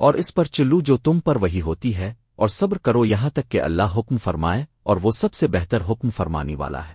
اور اس پر چلو جو تم پر وہی ہوتی ہے، اور صبر کرو یہاں تک کہ اللہ حکم فرمائے اور وہ سب سے بہتر حکم فرمانی والا ہے۔